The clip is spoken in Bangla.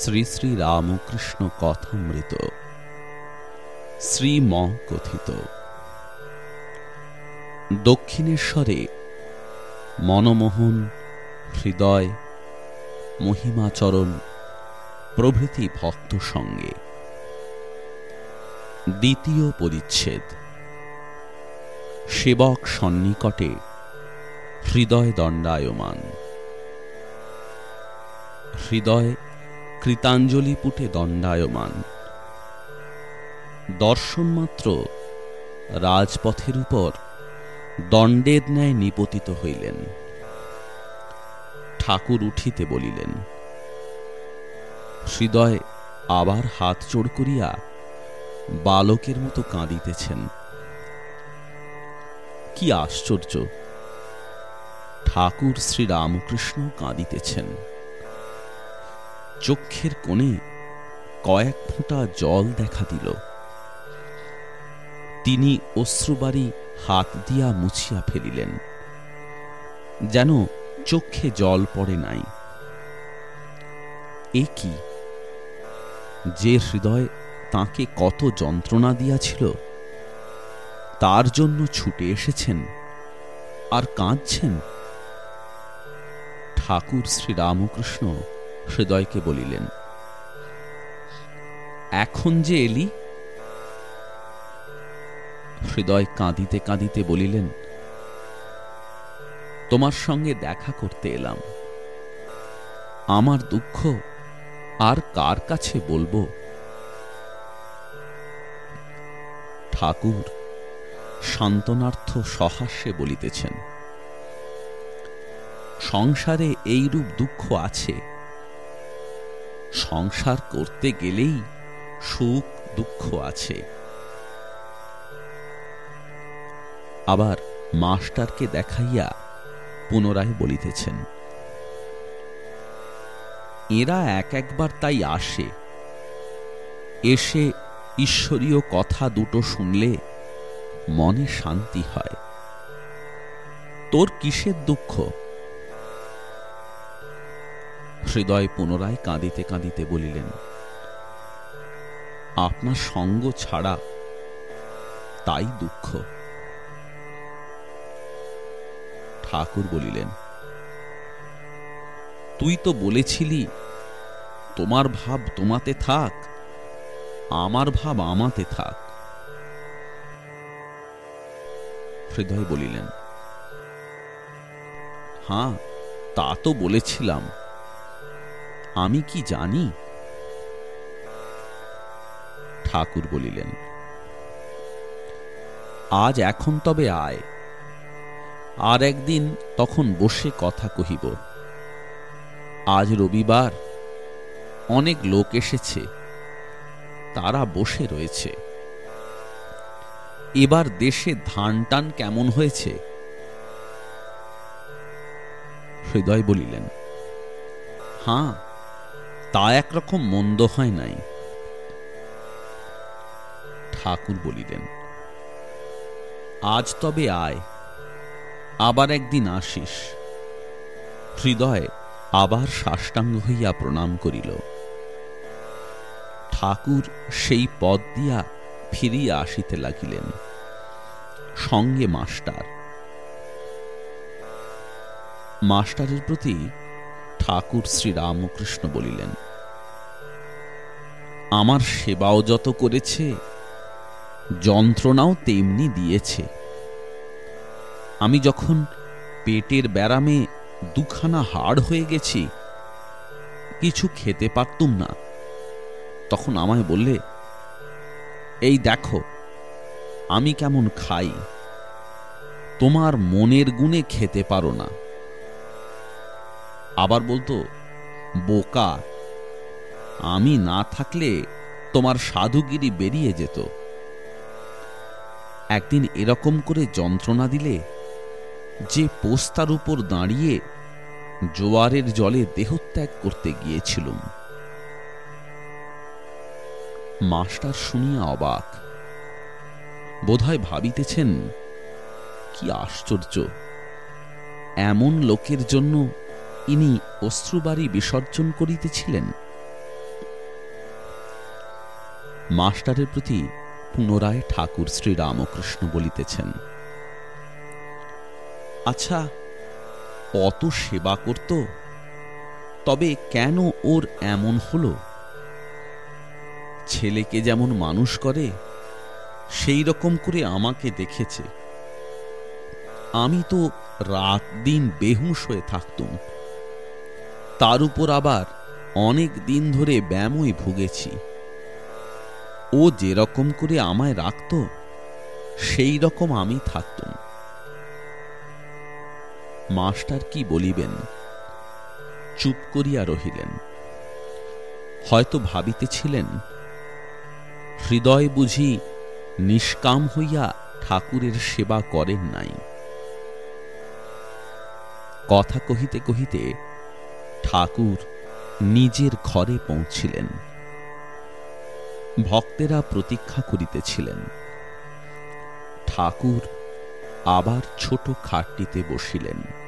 শ্রী শ্রী রামকৃষ্ণ কথামৃত। শ্রীম কথিত দক্ষিণেশ্বরে মনমোহন, হৃদয়, মহিমাচরণ, প্রভৃতি ভক্ত সঙ্গে। দ্বিতীয় পরিচ্ছেদ। সেবক সন্নিকটে হৃদয় দণ্ডায়মান। হৃদয় কৃতাঞ্জলি পুটে দণ্ডায়মান। দর্শন মাত্র রাজপথের উপর দণ্ডের ন্যায় নিপতিত হইলেন। ঠাকুর উঠিতে বলিলেন, হৃদয় আবার হাত চোড় করিয়া বালকের মতো কাঁদিতেছেন। কি আশ্চর্য! ঠাকুর শ্রীরামকৃষ্ণ কাঁদিতেছেন। চক্ষের কোণে কয়েক ফোঁটা জল দেখা দিল। তিনি অশ্রুবাড়ি হাত দিয়া মুছিয়া ফেলিলেন, যেন চক্ষে জল পড়ে নাই। এ কি? যে হৃদয় তাকে কত যন্ত্রণা দিয়াছিল, তার জন্য ছুটে এসেছেন আর কাঁদছেন? ঠাকুর শ্রীরামকৃষ্ণ হৃদয়কে বলিলেন, এখন যে এলি? হৃদয় কাঁদিতে কাঁদিতে বলিলেন, তোমার সঙ্গে দেখা করতে এলাম। আমার দুঃখ আর কার কাছে বলব? ঠাকুর সান্ত্বনার্থ সহাস্যে বলিতেছেন, সংসারে এইরূপ দুঃখ আছে সংসার করতে গেলেই সুখ, দুঃখ আছে। আবার মাস্টারকে দেখাইয়া পুনরায় বলিতেছেন, এরা এক একবার তাই আসে। এসে ঈশ্বরীয় কথা দুটো শুনলে মনে শান্তি হয়। তোর কিসের দুঃখ? হৃদয় পুনরায় কাঁদিতে কাঁদিতে বলিলেন, আপনার সঙ্গ ছাড়া তাই দুঃখ। ঠাকুর বলিলেন, তুই তো বলেছিলি, তোমার ভাব তোমাতে থাক, আমার ভাব আমাতে থাক। হৃদয় বলিলেন হাঁ তা তো বলেছিলাম। আমি কি জানি? ঠাকুর বলিলেন, আজ এখন তবে আয়। আর একদিন তখন বসে কথা কহিব। আজ রবিবার, অনেক লোক এসেছে, তারা বসে রয়েছে। এবার দেশে ধান টান কেমন হয়েছে? হৃদয় বলিলেন, হাঁ তা একরকম মন্দ হয় নাই। ঠাকুর বলিলেন, আজ তবে আয়, আবার একদিন আসিস। হৃদয় আবার সাষ্টাঙ্গ হইয়া প্রণাম করিল। ঠাকুর সেই পদ দিয়া ফিরিয়া আসিতে লাগিলেন, সঙ্গে মাস্টার। মাস্টারের প্রতি ঠাকুর শ্রীরামকৃষ্ণ বলিলেন আমার সেবাও যত করেছে, যন্ত্রণাও তেমনি দিয়েছে। আমি যখন পেটের ব্যারামে দুখানা হাড় হয়ে গেছি, কিছু খেতে পারতুম না। তখন আমায় বললে, এই দেখো, আমি কেমন খাই, তোমার মনের গুণে খেতে পারো না। আবার বলতো, বোকা আমি না থাকলে তোমার সাধুগিরি বেরিয়ে যেত। একদিন এরকম করে যন্ত্রণা দিলে যে পোস্তার উপর দাঁড়িয়ে জোয়ারের জলে দেহত্যাগ করতে গিয়েছিলুম। মাস্টার শুনিয়া অবাক। বোধহয় ভাবিতেছেন, কি আশ্চর্য, এমন লোকের জন্য ইনি অশ্রুবাড়ি বিসর্জন করিতেছিলেন। মাস্টারের প্রতি পুনরায় ঠাকুর শ্রী রামকৃষ্ণ বলিতেছেন আচ্ছা অত সেবা করত, তবে কেন ওর এমন হলো? ছেলেকে যেমন মানুষ করে, সেই রকম করে আমাকে দেখেছে। আমি তো রাত দিন বেহুশ হয়ে থাকতুম। তার উপর আবার অনেক দিন ধরে ব্যামই ভুগেছি। ও যেরকম করে আমায় রাখত, সেই রকম আমি থাকতুম। মাস্টার কি বলিবেন? চুপ করিয়া রহিলেন। হয়তো ভাবিতেছিলেন, হৃদয় বুঝি নিষ্কাম হইয়া ঠাকুরের সেবা করেন নাই। কথা কহিতে কহিতে ঠাকুর নিজের ঘরে পৌঁছিলেন। ভক্তেরা প্রতীক্ষা করিতেছিলেন। ঠাকুর আবার ছোট খাটটিতে বসিলেন।